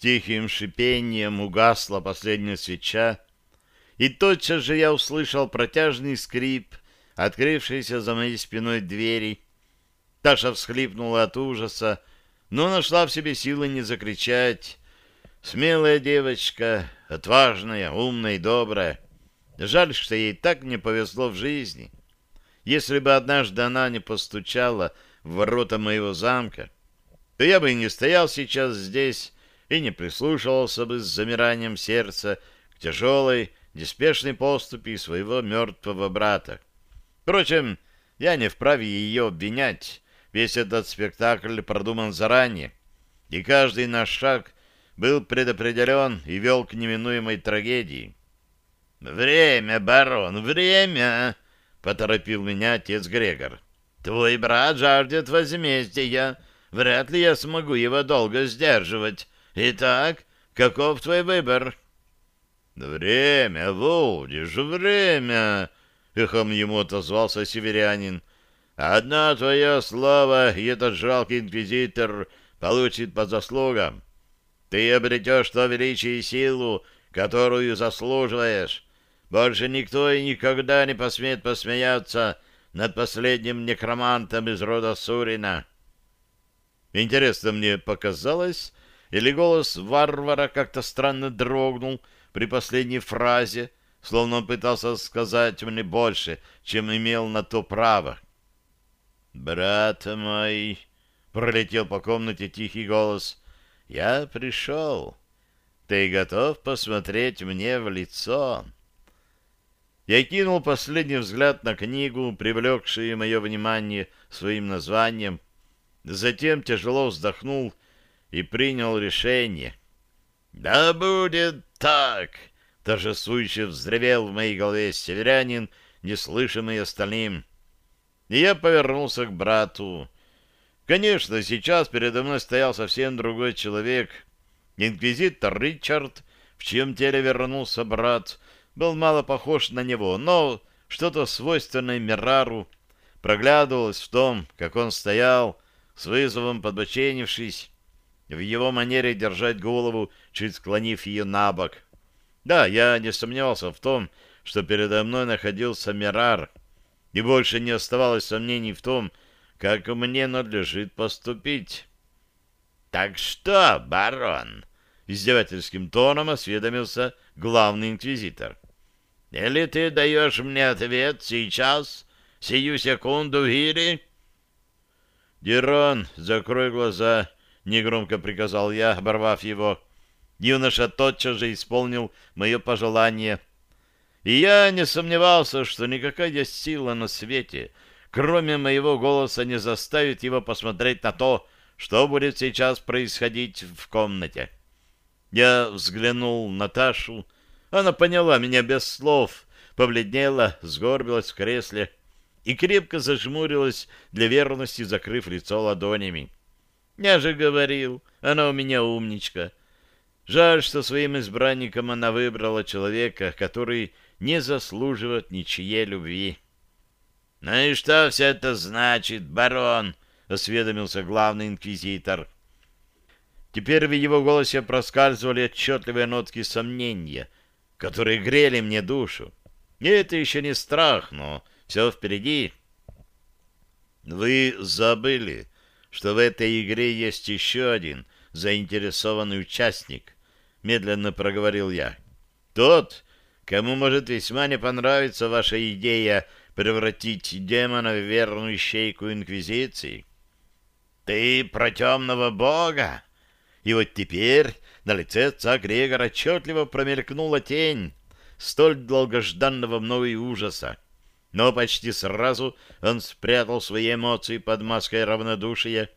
тихим шипением угасла последняя свеча, и тотчас же я услышал протяжный скрип, открывшийся за моей спиной двери. Таша всхлипнула от ужаса, но нашла в себе силы не закричать. Смелая девочка, отважная, умная и добрая. Жаль, что ей так не повезло в жизни. Если бы однажды она не постучала в ворота моего замка, то я бы и не стоял сейчас здесь и не прислушивался бы с замиранием сердца к тяжелой, неспешной поступи своего мертвого брата. Впрочем, я не вправе ее обвинять, весь этот спектакль продуман заранее, и каждый наш шаг был предопределен и вел к неминуемой трагедии. «Время, барон, время!» — поторопил меня отец Грегор. «Твой брат жаждет возмездия. Вряд ли я смогу его долго сдерживать. Итак, каков твой выбор?» «Время, Володиш, время!» — эхом ему отозвался северянин. «Одна твоя слава, и этот жалкий инквизитор получит по заслугам. Ты обретешь то величие и силу, которую заслуживаешь. Больше никто и никогда не посмеет посмеяться над последним некромантом из рода Сурина. Интересно мне показалось, или голос варвара как-то странно дрогнул при последней фразе, словно он пытался сказать мне больше, чем имел на то право. «Брат мой!» — пролетел по комнате тихий голос. «Я пришел. Ты готов посмотреть мне в лицо?» Я кинул последний взгляд на книгу, привлекшую мое внимание своим названием, затем тяжело вздохнул и принял решение. «Да будет так!» — торжествующе взревел в моей голове северянин, неслышимый остальным. И я повернулся к брату. Конечно, сейчас передо мной стоял совсем другой человек. Инквизитор Ричард, в чьем теле вернулся брат, был мало похож на него, но что-то свойственное Мирару проглядывалось в том, как он стоял, с вызовом подбоченившись, в его манере держать голову, чуть склонив ее на бок. Да, я не сомневался в том, что передо мной находился Мирар, и больше не оставалось сомнений в том, как мне надлежит поступить. — Так что, барон? — издевательским тоном осведомился главный инквизитор. Или ты даешь мне ответ сейчас, сию секунду, Гири? Дирон, закрой глаза, — негромко приказал я, оборвав его. Юноша тотчас же исполнил мое пожелание. И я не сомневался, что никакая сила на свете, кроме моего голоса, не заставит его посмотреть на то, что будет сейчас происходить в комнате. Я взглянул на Ташу, — она поняла меня без слов, побледнела, сгорбилась в кресле и крепко зажмурилась для верности, закрыв лицо ладонями. Я же говорил, она у меня умничка. Жаль, что своим избранником она выбрала человека, который не заслуживает ничьей любви. — Ну и что все это значит, барон? — осведомился главный инквизитор. Теперь в его голосе проскальзывали отчетливые нотки сомнения — которые грели мне душу. И это еще не страх, но все впереди. Вы забыли, что в этой игре есть еще один заинтересованный участник, медленно проговорил я. Тот, кому может весьма не понравиться ваша идея превратить демона в верную щейку Инквизиции. Ты про темного бога? И вот теперь на лице отца Грегора отчетливо промелькнула тень столь долгожданного мною ужаса. Но почти сразу он спрятал свои эмоции под маской равнодушия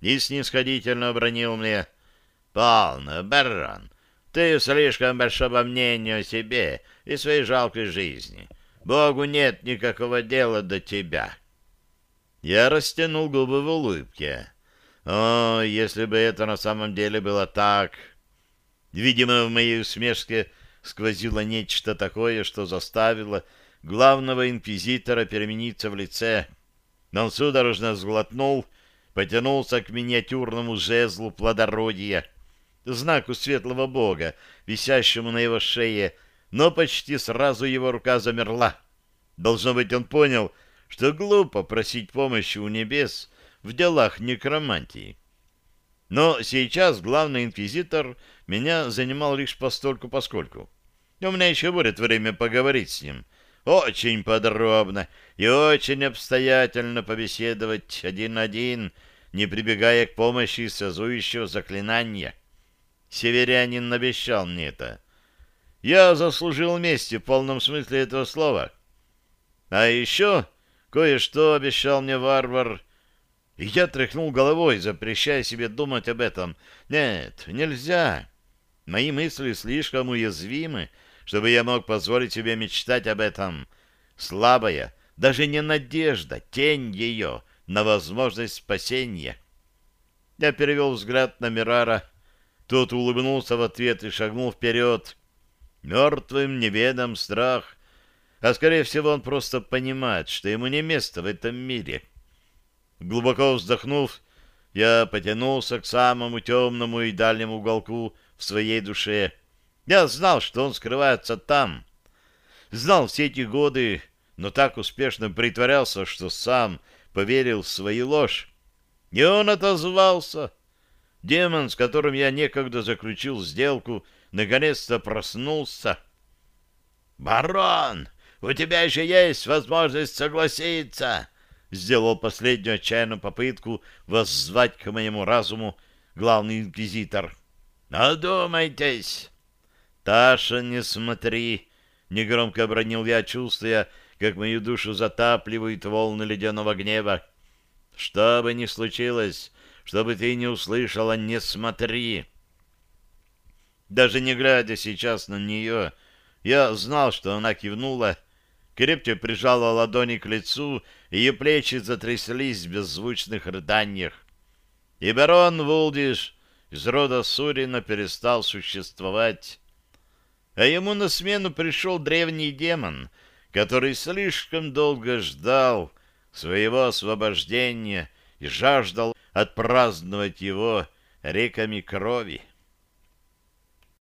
и снисходительно обронил мне «Полно, барон, ты слишком большого мнения о себе и своей жалкой жизни. Богу нет никакого дела до тебя». Я растянул губы в улыбке. О, если бы это на самом деле было так! Видимо, в моей усмешке сквозило нечто такое, что заставило главного инквизитора перемениться в лице. Но он судорожно сглотнул, потянулся к миниатюрному жезлу плодородия знаку светлого бога, висящему на его шее, но почти сразу его рука замерла. Должно быть, он понял, что глупо просить помощи у небес в делах некромантии. Но сейчас главный инквизитор меня занимал лишь постольку-поскольку. У меня еще будет время поговорить с ним. Очень подробно и очень обстоятельно побеседовать один на один, не прибегая к помощи связующего заклинания. Северянин обещал мне это. Я заслужил мести в полном смысле этого слова. А еще кое-что обещал мне варвар, и я тряхнул головой, запрещая себе думать об этом. Нет, нельзя. Мои мысли слишком уязвимы, чтобы я мог позволить себе мечтать об этом. Слабая, даже не надежда, тень ее на возможность спасения. Я перевел взгляд на Мирара. Тот улыбнулся в ответ и шагнул вперед. Мертвым неведом страх. А скорее всего он просто понимает, что ему не место в этом мире. — Глубоко вздохнув, я потянулся к самому темному и дальнему уголку в своей душе. Я знал, что он скрывается там. Знал все эти годы, но так успешно притворялся, что сам поверил в свою ложь. И он отозвался. Демон, с которым я некогда заключил сделку, наконец-то проснулся. «Барон, у тебя еще есть возможность согласиться!» сделал последнюю отчаянную попытку воззвать к моему разуму главный инквизитор. «Одумайтесь!» «Таша, не смотри!» — негромко обронил я, чувствуя, как мою душу затапливают волны ледяного гнева. «Что бы ни случилось, чтобы ты не услышала, не смотри!» Даже не глядя сейчас на нее, я знал, что она кивнула, — крепче прижала ладони к лицу, ее плечи затряслись в беззвучных рыданиях. И барон Вулдиш из рода Сурина перестал существовать. А ему на смену пришел древний демон, который слишком долго ждал своего освобождения и жаждал отпраздновать его реками крови.